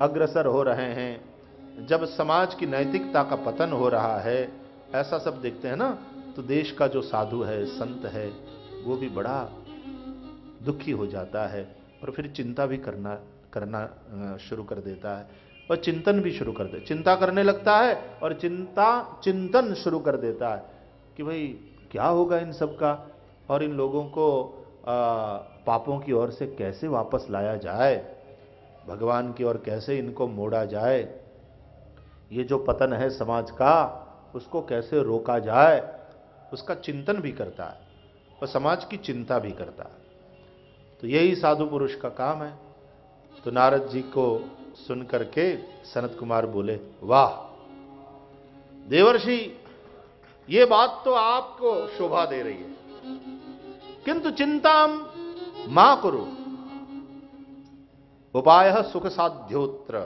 अग्रसर हो रहे हैं। जब समाज की नैतिकता का पतन हो रहा है ऐसा सब देखते हैं ना तो देश का जो साधु है संत है वो भी बड़ा दुखी हो जाता है और फिर चिंता भी करना करना शुरू कर देता है और चिंतन भी शुरू कर दे चिंता करने लगता है और चिंता चिंतन शुरू कर देता है कि भाई क्या होगा इन सब का? और इन लोगों को आ, पापों की ओर से कैसे वापस लाया जाए? भगवान की ओर कैसे इनको मोड़ा जाए? ये जो पतन है समाज का, उसको कैसे रोका जाए? उसका चिंतन भी करता है, और समाज की चिंता भी करता है। तो यही साधु पुरुष का काम है। तो नारद जी को सुन करके सनत कुमार बोले, वाह, देवर्षि, ये बात तो आपको शोभा दे रही है। किंतु चिंता माँ करो उपाय सुख साध्योत्र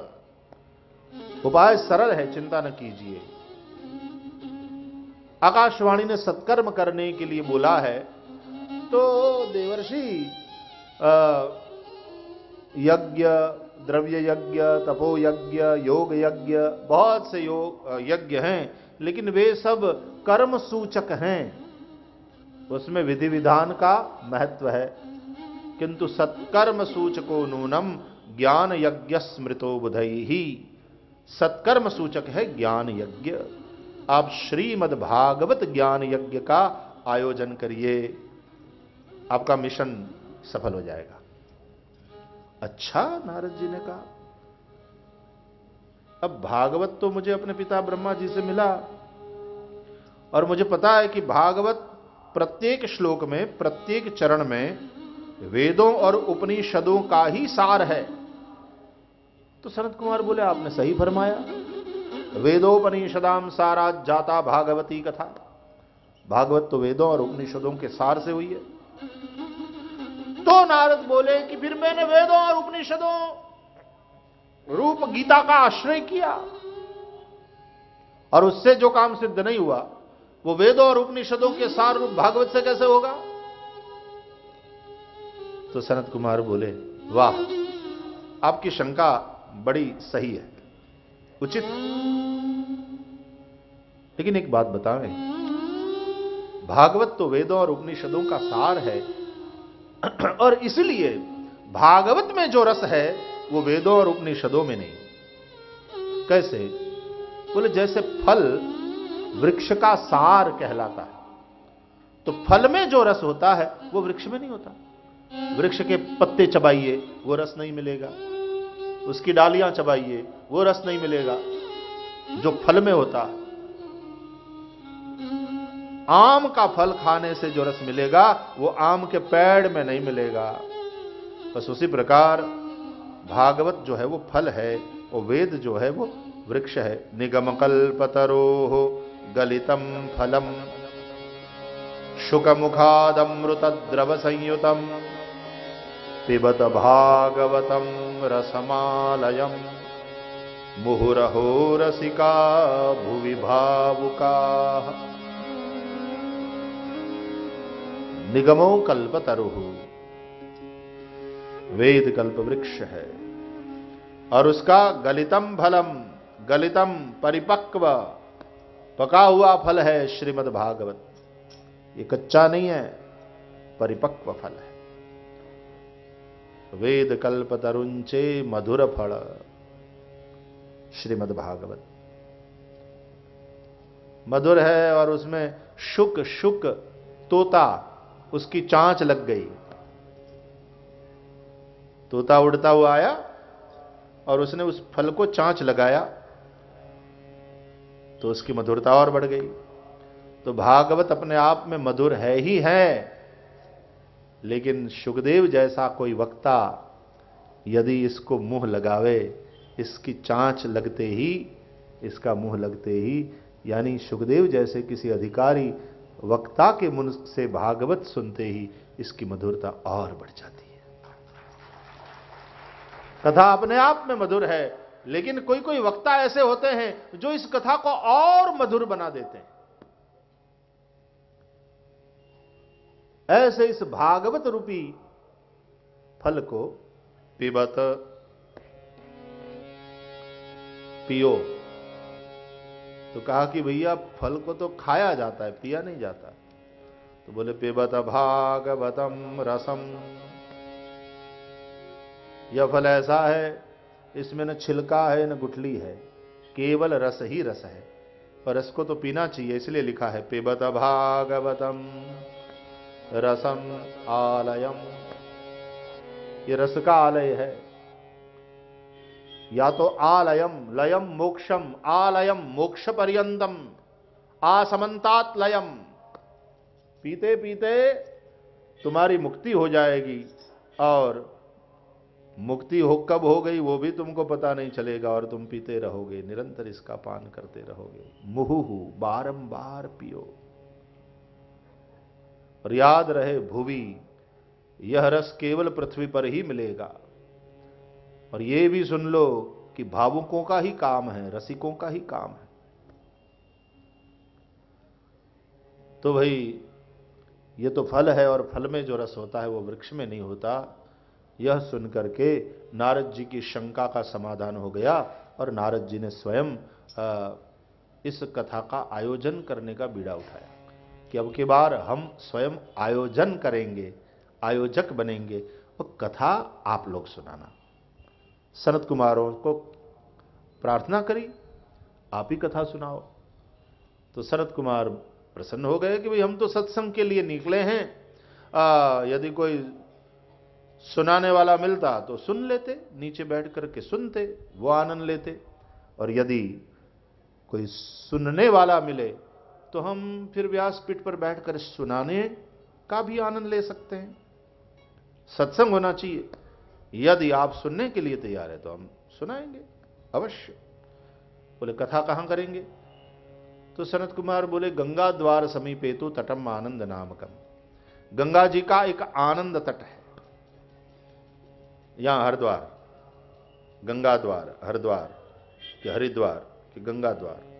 उपाय सरल है, चिंता न कीजिए। आकाशवाणी ने सत्कर्म करने के लिए बोला है तो देवर्षि यज्ञ द्रव्य यज्ञ तपो यज्ञ योग यज्ञ बहुत से योग यज्ञ हैं, लेकिन वे सब कर्म सूचक हैं। उसमें विधि विधान का महत्व है। किंतु सत्कर्म सूचको नूनम ज्ञान यज्ञ स्मृतो बुधई ही सत्कर्म सूचक है ज्ञान यज्ञ आप श्रीमद भागवत ज्ञान यज्ञ का आयोजन करिए। आपका मिशन सफल हो जाएगा। अच्छा नारद जी ने कहा। अब भागवत तो मुझे अपने पिता ब्रह्मा जी से मिला। और मुझे पता है कि भागवत प्रत्येक श्लोक में, प्रत्येक चरण में वेदों और उपनिषदों का ही सार है। तो सनत कुमार बोले, आपने सही फरमाया। वेदोपनिषदाम सारा जाता भागवती कथा। भागवत तो वेदों और उपनिषदों के सार से हुई है। तो नारद बोले कि फिर मैंने वेदों और उपनिषदों, रूप गीता का आश्रय किया। और उससे जो काम सिद्ध नहीं हुआ, वो वेदों और उपनिषदों के सार रूप भागवत से कैसे होगा? तो सनत कुमार बोले, वाह, आपकी शंका बड़ी सही है। उचित। लेकिन एक बात बताएँ, भागवत तो वेदों और उपनिषदों का सार है। और इसलिए भागवत में जो रस है, वो वेदों और उपनिषदों में नहीं। कैसे? बोले, जैसे फल वृक्ष का सार कहलाता है तो फल में जो रस होता है, वो वृक्ष में नहीं होता। वृक्ष के पत्ते चबाइए, वो रस नहीं मिलेगा। उसकी डालियाँ चबाइए, वो रस नहीं मिलेगा, जो फल में होता है। आम का फल खाने से जो रस मिलेगा, वो आम के पेड़ में नहीं मिलेगा। बस उसी प्रकार भागवत जो है, वो फल है, वो वेद जो है, वो वृक्ष है। निगम कल्पतरो गलितम फलम। शुक मुखादमृत द्रव संयुतम पिबत भागवतम रसमालयम। मुहुरहो रसिका भुवि भावुका निगमो कल्प तरुहु वेद कल्प वृक्ष है। और उसका गलितम फलम, गलितम परिपक्व, पका हुआ फल है श्रीमद् भागवत ये कच्चा नहीं है, परिपक्व फल है। वेद कल्प तरुंचे मधुर फल श्रीमद् भागवत मधुर है और उसमें शुक शुक, तोता, उसकी चांच लग गई। तोता उड़ता हुआ आया और उसने उस फल को चांच लगाया तो उसकी मधुरता और बढ़ गई। तो भागवत अपने आप में मधुर है ही है। लेकिन सुखदेव जैसा कोई वक्ता यदि इसको मुँह लगावे, इसकी चांच लगते ही, इसका मुँह लगते ही, यानी सुखदेव जैसे किसी अधिकारी वक्ता के मुन से भागवत सुनते ही इसकी मधुरता और बढ़ जाती है। कथा अपने आप में मधुर है, लेकिन कोई कोई वक्ता ऐसे होते हैं जो इस कथा को और मधुर बना देते हैं। ऐसे इस भागवत रूपी फल को पिबत पियो। तो कहा कि भैया, फल को तो खाया जाता है, पिया नहीं जाता। तो बोले, पिबत भागवतम रसम। यह फल ऐसा है, इसमें न छिलका है, न गुठली है। केवल रस ही रस है। पर रस को तो पीना चाहिए, इसलिए लिखा है, पिबत भागवतम। रसम आलयम। ये रस का आलय है। या तो आलयम, लयम, मोक्षम, आलयम मोक्ष पर्यंतम आसमंतात लयम पीते पीते तुम्हारी मुक्ति हो जाएगी और मुक्ति हो कब हो गई वो भी तुमको पता नहीं चलेगा और तुम पीते रहोगे, निरंतर इसका पान करते रहोगे। मुहुहु, बारंबार पियो। और याद रहे भूवि, यह रस केवल पृथ्वी पर ही मिलेगा। और यह भी सुन लो कि भावुकों का ही काम है, रसिकों का ही काम है। तो भाई, ये तो फल है और फल में जो रस होता है वो वृक्ष में नहीं होता। यह सुनकर के नारद जी की शंका का समाधान हो गया और नारद जी ने स्वयं इस कथा का आयोजन करने का बीड़ा उठाया। कि अब की बार हम स्वयं आयोजन करेंगे आयोजक बनेंगे। और कथा आप लोग सुनाना। सनत कुमारों को प्रार्थना करी आप ही कथा सुनाओ। तो सनत कुमार प्रसन्न हो गए कि भाई हम तो सत्संग के लिए निकले हैं। आ, यदि कोई सुनाने वाला मिलता तो सुन लेते नीचे बैठ करके सुनते वो आनंद लेते। और यदि कोई सुनने वाला मिले तो हम फिर व्यासपीठ पर बैठकर सुनाने का भी आनंद ले सकते हैं। सत्संग होना चाहिए। यदि आप सुनने के लिए तैयार है तो हम सुनाएँगे। अवश्य। बोले, कथा कहाँ करेंगे? तो सनत कुमार बोले, गंगा द्वार समीपे तो तटम आनंद नामकम। गंगा जी का एक आनंद तट है। यहाँ हरिद्वार, गंगा द्वार, हरिद्वार, कि हरिद्वार, कि गंगा द्वार।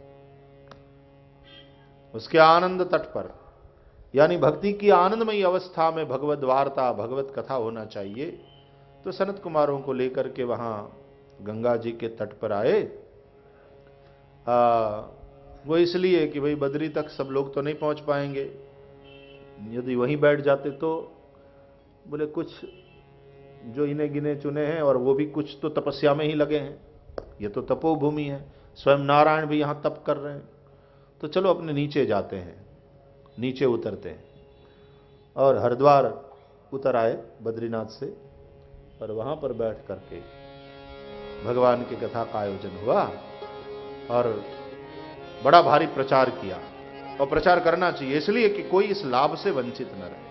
उसके आनंद तट पर। यानी भक्ति की आनंदमयी अवस्था में भगवत वार्ता भगवत कथा होना चाहिए। तो सनत कुमारों को लेकर के वहाँ गंगा जी के तट पर आए। आ, वो इसलिए कि भाई बद्री तक सब लोग तो नहीं पहुँच पाएँगे। यदि वहीं बैठ जाते तो बोले कुछ जो इन्हें गिने चुने हैं और वो भी कुछ तो तपस्या में ही लगे हैं। ये तो तपोभूमि है। स्वयं नारायण भी यहाँ तप कर रहे हैं। तो चलो अपने नीचे जाते हैं, नीचे उतरते हैं। और हरिद्वार उतर आए बद्रीनाथ से और वहाँ पर बैठ करके भगवान की कथा का आयोजन हुआ और बड़ा भारी प्रचार किया। और प्रचार करना चाहिए, इसलिए कि कोई इस लाभ से वंचित न रहे।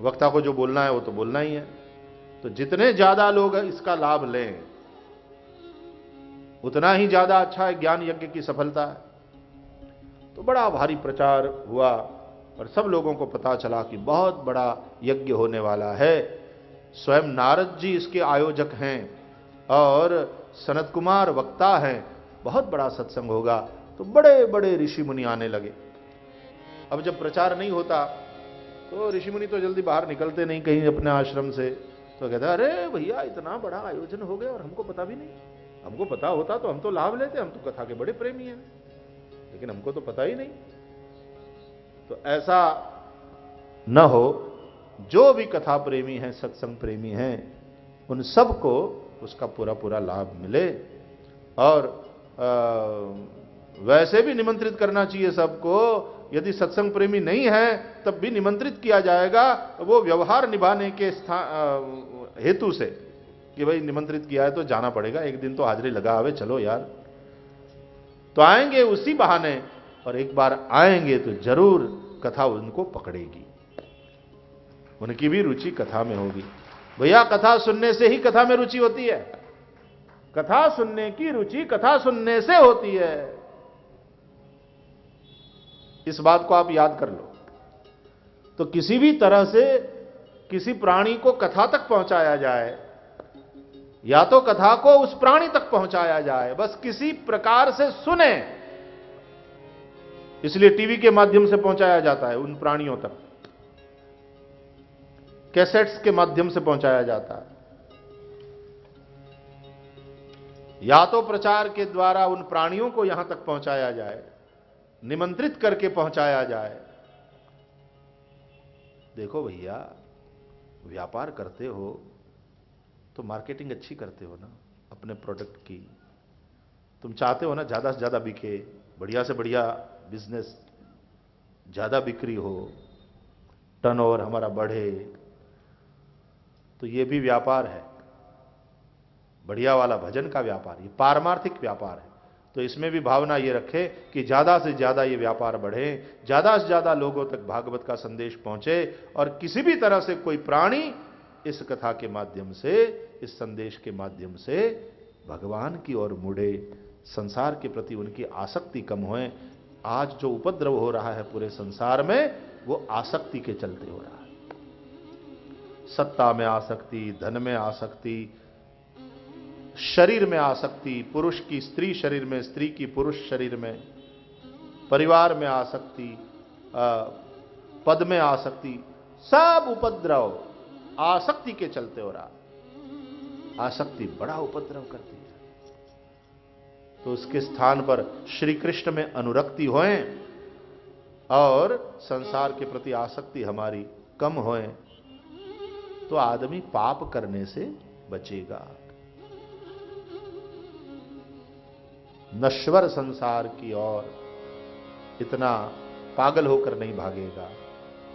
वक्ता को जो बोलना है वो तो बोलना ही है। तो जितने ज़्यादा लोग इसका लाभ लें। उतना ही ज़्यादा अच्छा है ज्ञान यज्ञ की सफलता है। तो बड़ा भारी प्रचार हुआ और सब लोगों को पता चला कि बहुत बड़ा यज्ञ होने वाला है। स्वयं नारद जी इसके आयोजक हैं और सनत कुमार वक्ता हैं। बहुत बड़ा सत्संग होगा। तो बड़े बड़े ऋषि मुनि आने लगे। अब जब प्रचार नहीं होता तो ऋषि मुनि तो जल्दी बाहर निकलते नहीं कहीं अपने आश्रम से। तो कहते अरे भैया, इतना बड़ा आयोजन हो गया और हमको पता भी नहीं। हमको पता होता तो हम तो लाभ लेते हम तो कथा के बड़े प्रेमी हैं। लेकिन हमको तो पता ही नहीं। तो ऐसा न हो जो भी कथा प्रेमी हैं सत्संग प्रेमी हैं उन सबको उसका पूरा पूरा लाभ मिले। और आ, वैसे भी निमंत्रित करना चाहिए सबको यदि सत्संग प्रेमी नहीं है तब भी निमंत्रित किया जाएगा वो व्यवहार निभाने के हेतु से। कि भाई निमंत्रित किया है तो जाना पड़ेगा, एक दिन तो हाजिरी लगा आवे, चलो यार। तो आएँगे उसी बहाने, और एक बार आएँगे तो ज़रूर कथा उनको पकड़ेगी। उनकी भी रुचि कथा में होगी। भैया, कथा सुनने से ही कथा में रुचि होती है। कथा सुनने की रुचि कथा सुनने से होती है। इस बात को आप याद कर लो। तो किसी भी तरह से किसी प्राणी को कथा तक पहुँचाया जाए या तो कथा को उस प्राणी तक पहुँचाया जाए, बस किसी प्रकार से सुने। इसलिए टीवी के माध्यम से पहुँचाया जाता है उन प्राणियों तक। कैसेट्स के माध्यम से पहुँचाया जाता है। या तो प्रचार के द्वारा उन प्राणियों को यहाँ तक पहुँचाया जाए, निमंत्रित करके पहुँचाया जाए। देखो भैया, व्यापार करते हो तो मार्केटिंग अच्छी करते हो ना, अपने प्रोडक्ट की। तुम चाहते हो ना, ज़्यादा से ज़्यादा बिके, बढ़िया से बढ़िया बिज़नेस ज़्यादा बिक्री हो टर्नओवर हमारा बढ़े तो यह भी व्यापार है। बढ़िया वाला भजन का व्यापार, ये पारमार्थिक व्यापार है। तो इसमें भी भावना ये रखे कि ज़्यादा से ज़्यादा ये व्यापार बढ़े, ज़्यादा से ज़्यादा लोगों तक भागवत का संदेश पहुँचे, और किसी भी तरह से कोई प्राणी इस कथा के माध्यम से, इस संदेश के माध्यम से भगवान की ओर मुड़े, संसार के प्रति उनकी आसक्ति कम होए। आज जो उपद्रव हो रहा है पूरे संसार में, वो आसक्ति के चलते हो रहा है। सत्ता में आसक्ति, धन में आसक्ति, शरीर में आसक्ति, पुरुष की स्त्री शरीर में, स्त्री की पुरुष शरीर में, परिवार में आसक्ति पद में आसक्ति, सब उपद्रव आसक्ति के चलते हो रहा। आसक्ति बड़ा उपद्रव करती है। तो उसके स्थान पर श्री कृष्ण में अनुरक्ति होए और संसार के प्रति आसक्ति हमारी कम होए तो आदमी पाप करने से बचेगा। नश्वर संसार की ओर इतना पागल होकर नहीं भागेगा।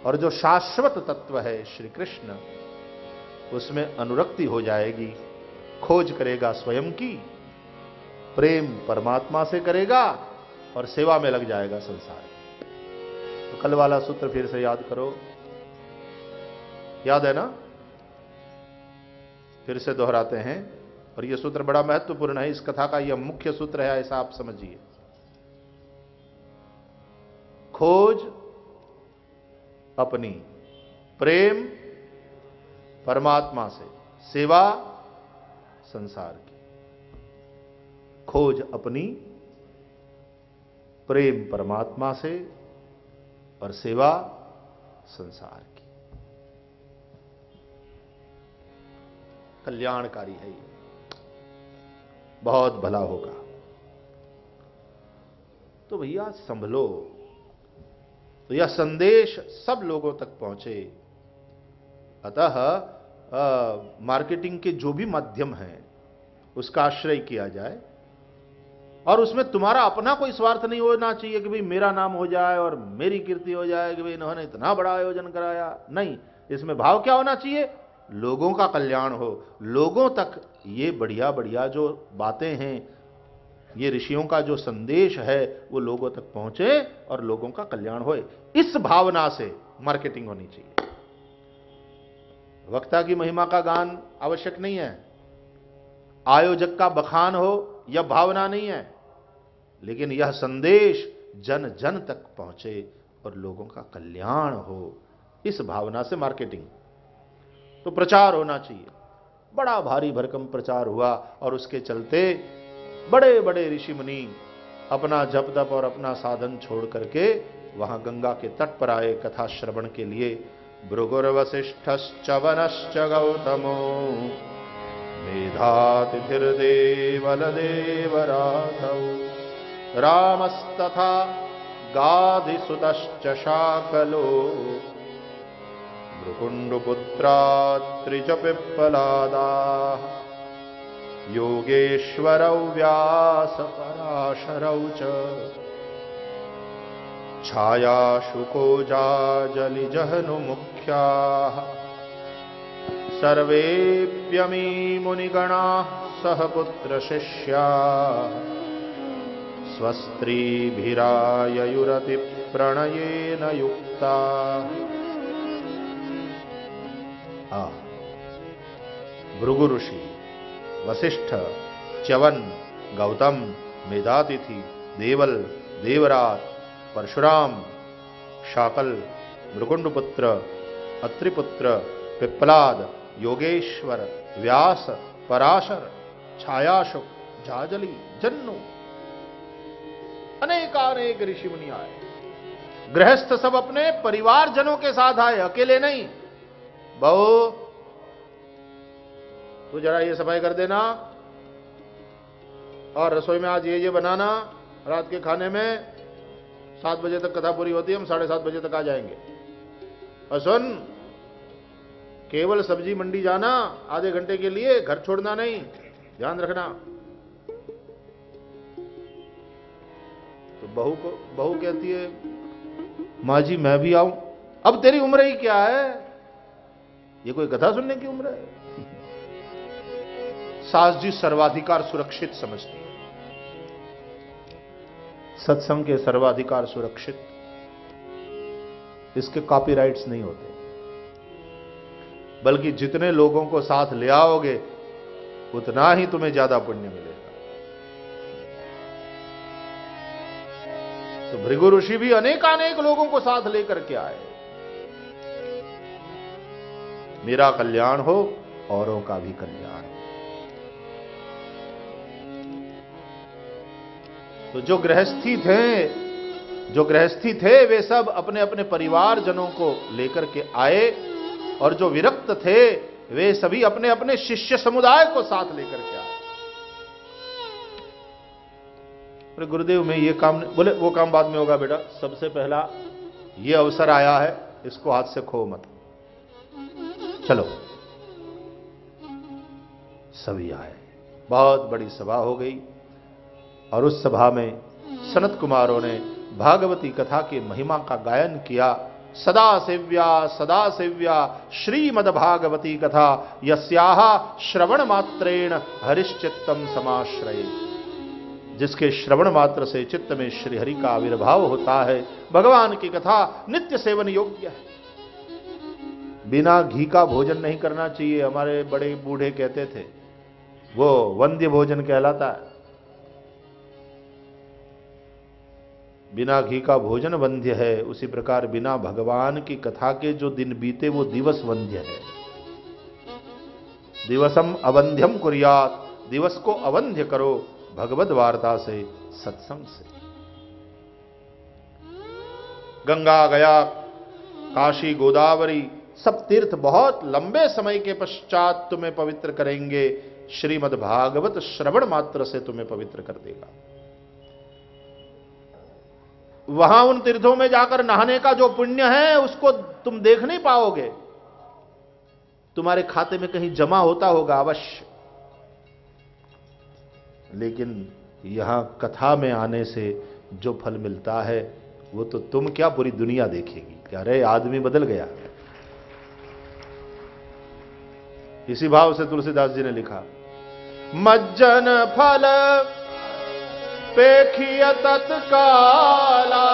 और जो शाश्वत तत्व है श्री कृष्ण उसमें अनुरक्ति हो जाएगी। खोज करेगा स्वयं की, प्रेम परमात्मा से करेगा और सेवा में लग जाएगा संसार तो कल वाला सूत्र फिर से याद करो। याद है ना? फिर से दोहराते हैं। और यह सूत्र बड़ा महत्वपूर्ण है। इस कथा का यह मुख्य सूत्र है, ऐसा आप समझिए। खोज अपनी, प्रेम परमात्मा से। सेवा संसार की। खोज अपनी, प्रेम परमात्मा से और सेवा संसार की। कल्याणकारी है ये। बहुत भला होगा। तो भैया संभलो। तो यह संदेश सब लोगों तक पहुँचे। अतः मार्केटिंग के जो भी माध्यम हैं, उसका आश्रय किया जाए। और उसमें तुम्हारा अपना कोई स्वार्थ नहीं होना चाहिए कि भाई मेरा नाम हो जाए और मेरी कीर्ति हो जाए कि भाई इन्होंने इतना बड़ा आयोजन कराया। नहीं, इसमें भाव क्या होना चाहिए? लोगों का कल्याण हो। लोगों तक ये बढ़िया बढ़िया जो बातें हैं, ये ऋषियों का जो संदेश है, वो लोगों तक पहुँचे और लोगों का कल्याण होए। इस भावना से मार्केटिंग होनी चाहिए। वक्ता की महिमा का गान आवश्यक नहीं है। आयोजक का बखान हो यह भावना नहीं है। लेकिन यह संदेश जन जन तक पहुँचे और लोगों का कल्याण हो। इस भावना से मार्केटिंग। तो प्रचार होना चाहिए। बड़ा भारी भरकम प्रचार हुआ और उसके चलते बड़े बड़े ऋषि मुनि अपना जप तप और अपना साधन छोड़ करके वहाँ गंगा के तट पर आए कथा श्रवण के लिए भृगुर्वशिष्ठश्च वनश्च गौतमो। मेधातिथिर्देवलदेवराधौ रामस्तथा गाधिसुतश्च शाकलो भृकुण्डुपुत्रात्रिजपिप्पलादाः योगेश्वरौ व्यासपराशरौ च छायाशुकोजाजलिजहनुमुख्याः सर्वेऽप्यमी मुनिगणाः सह पुत्रशिष्याः। स्वस्त्रीभिराययुरतिप्रणयेन युक्ता। भृगु ऋषि वशिष्ठ च्यवन, गौतम, मेधातिथि, देवल देवरात परशुराम शाकल मृकुंडपुत्र अत्रिपुत्र पिप्पलाद योगेश्वर व्यास पराशर छायाशुक जाजली जन्नु। अनेकानेक ऋषि मुनि आए। गृहस्थ सब अपने परिवारजनों के साथ आए अकेले नहीं। बहु, तू जरा ये सफ़ाई कर देना और रसोई में आज ये ये बनाना रात के खाने में। सात बजे तक कथा पूरी होती है, हम साढ़े सात बजे तक आ जाएँगे। और सुन, केवल सब्ज़ी मंडी जाना, आधे घंटे के लिए, घर छोड़ना नहीं, ध्यान रखना। तो बहू को, बहू कहती है, माँ जी, मैं भी आऊँ। अब तेरी उम्र ही क्या है? ये कोई कथा सुनने की उम्र है? सास जी सर्वाधिकार सुरक्षित समझती सत्संग के सर्वाधिकार सुरक्षित। इसके कॉपीराइट्स नहीं होते। बल्कि जितने लोगों को साथ ले आओगे, उतना ही तुम्हें ज़्यादा पुण्य मिलेगा। तो भृगु ऋषि भी अनेक अनेक लोगों को साथ लेकर के आए। मेरा कल्याण हो, औरों का भी कल्याण तो जो गृहस्थी थे, जो गृहस्थी थे, वे सब अपने अपने परिवारजनों को लेकर के आए और जो विरक्त थे, वे सभी अपने अपने शिष्य समुदाय को साथ लेकर के आए। अरे गुरुदेव, में ये काम बोले, वो काम बाद में होगा बेटा। सबसे पहला ये अवसर आया है, इसको हाथ से खो मत। चलो। सभी आए। बहुत बड़ी सभा हो गई। और उस सभा में सनत कुमारों ने भागवती कथा की महिमा का गायन किया। सदा सेव्या सदा सेव्या श्रीमद भागवती कथा यस्याह श्रवण मात्रेण हरिश्चित्तम समाश्रय। जिसके श्रवण मात्र से चित्त में श्रीहरि का आविर्भाव होता है, भगवान की कथा नित्य सेवन योग्य है। बिना घी का भोजन नहीं करना चाहिए, हमारे बड़े बूढ़े कहते थे। वो वंद्य भोजन कहलाता है। बिना घी का भोजन वंध्य है। उसी प्रकार बिना भगवान की कथा के जो दिन बीते, वो दिवस वंध्य है। दिवसम अवंध्यम कुरियात, दिवस को अवंध्य करो भगवत वार्ता से, सत्संग से। गंगा, गया, काशी, गोदावरी, सब तीर्थ बहुत लंबे समय के पश्चात तुम्हें पवित्र करेंगे। श्रीमद भागवत श्रवण मात्र से तुम्हें पवित्र कर देगा। वहाँ उन तीर्थों में जाकर नहाने का जो पुण्य है, उसको तुम देख नहीं पाओगे। तुम्हारे खाते में कहीं जमा होता होगा अवश्य। लेकिन यहाँ कथा में आने से जो फल मिलता है, वो तो तुम क्या पूरी दुनिया देखेगी? क्या रे, आदमी बदल गया? इसी भाव से तुलसीदास जी ने लिखा, मज्जन फल पेखिय तत्काला।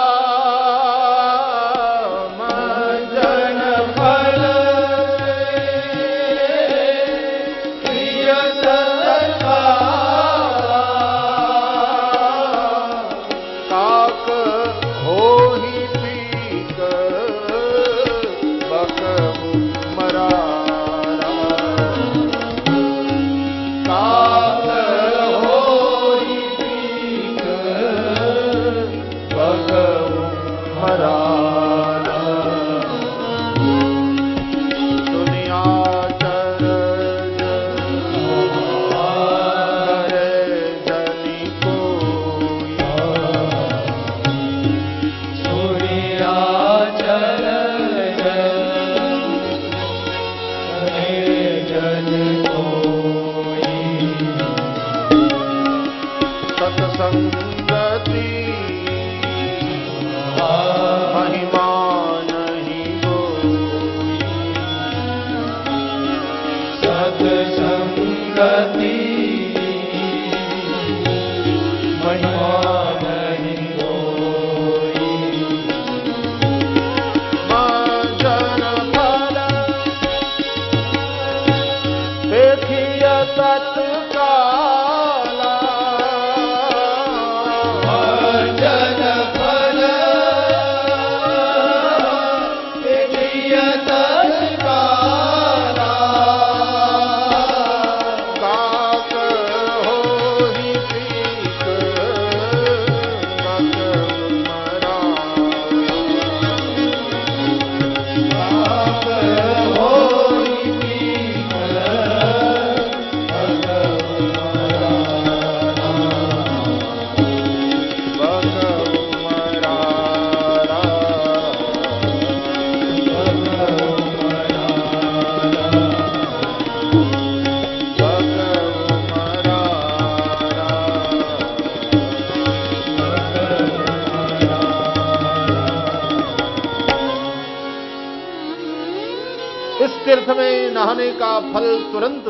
सत्संगति महिमा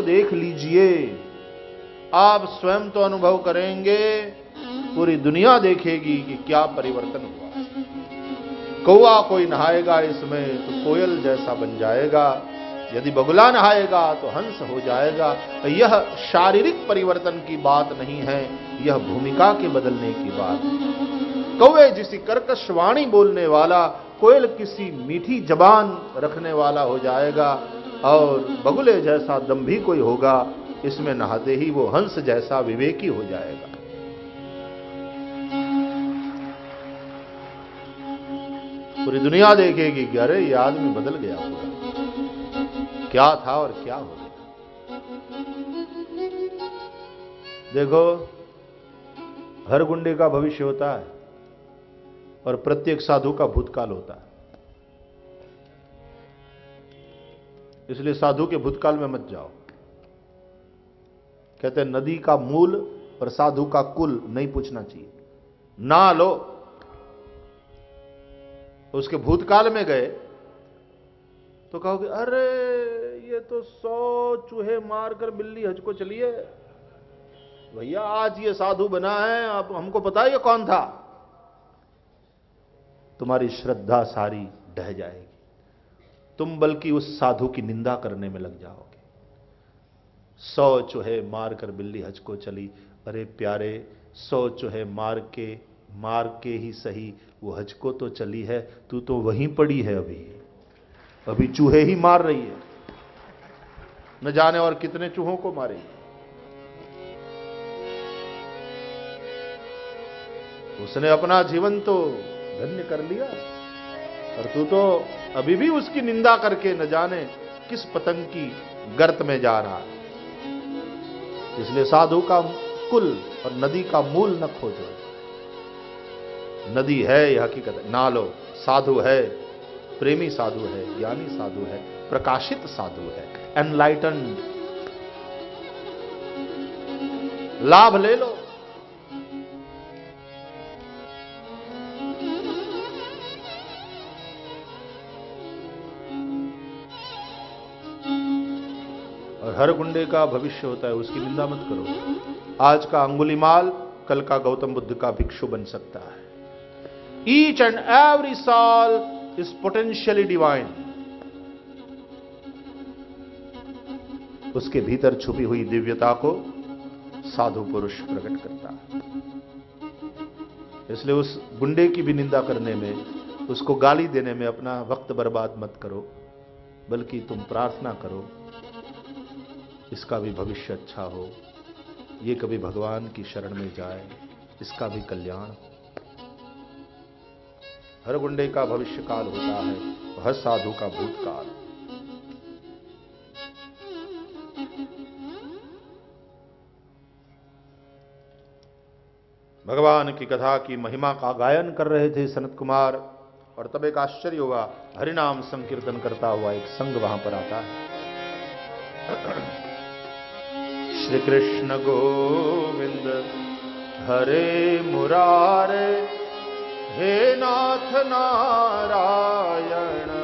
तुरंत देख लीजिए। आप स्वयं तो अनुभव करेंगे, पूरी दुनिया देखेगी कि क्या परिवर्तन हुआ। कौआ कोई नहाएगा इसमें तो कोयल जैसा बन जाएगा। यदि बगुला नहाएगा तो हंस हो जाएगा। यह शारीरिक परिवर्तन की बात नहीं है, यह भूमिका के बदलने की बात कौए जिसी कर्कश वाणी बोलने वाला, कोयल किसी मीठी जबान रखने वाला हो जाएगा। और बगुले जैसा दम्भी कोई होगा, इसमें नहाते ही वो हंस जैसा विवेकी हो जाएगा। पूरी दुनिया देखेगी कि अरे, ये आदमी बदल गया पूरा। क्या था और क्या हो गया? देखो, हर गुंडे का भविष्य होता है और प्रत्येक साधु का भूतकाल होता है। इसलिए साधु के भूतकाल में मत जाओ। कहते नदी का मूल और साधु का कुल नहीं पूछना चाहिए। ना लो। उसके भूतकाल में गए तो कहोगे, अरे, ये तो सौ चूहे मारकर बिल्ली हज को चलिए भैया, आज ये साधु बना है, आप, हमको ये कौन था? तुम्हारी श्रद्धा सारी ढह जाएगी। तुम बल्कि उस साधु की निंदा करने में लग जाओगे। सौ चूहे मार कर बिल्ली हज को चली। अरे प्यारे, सौ चूहे मार के मार के ही सही, वो हज को तो चली है, तू तो वहीं पड़ी है अभी। अभी चूहे ही मार रही है। न जाने और कितने चूहों को मारेगी उसने अपना जीवन तो धन्य कर लिया। और तू तो अभी भी उसकी निंदा करके न जाने किस पतंग की गर्त में जा रहा है। इसलिए साधु का कुल और नदी का मूल न खोजो। नदी है, यह हकीकत है। ना लो, साधु है, प्रेमी साधु है, ज्ञानी साधु है, प्रकाशित साधु है एनलाइटन लाभ ले लो। हर गुंडे का भविष्य होता है, उसकी निंदा मत करो। आज का अंगुलीमाल कल का गौतम बुद्ध का भिक्षु बन सकता है। Each and every soul is potentially divine उसके भीतर छुपी हुई दिव्यता को साधु पुरुष प्रकट करता है। इसलिए उस गुंडे की भी निंदा करने में, उसको गाली देने में अपना वक्त बर्बाद मत करो, बल्कि तुम प्रार्थना करो इसका भी भविष्य अच्छा हो। ये कभी भगवान की शरण में जाए, इसका भी कल्याण हर गुंडे का भविष्य काल होता है, हर साधु का भूतकाल। भगवान की कथा की महिमा का गायन कर रहे थे सनत कुमार, और तब एक आश्चर्य हुआ, हरिनाम संकीर्तन करता हुआ एक संघ वहाँ पर आता है। कृष्ण गोविंद। हरे मुरारे हे नाथ नारायण।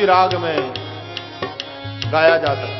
भी राग में गाया जाता है।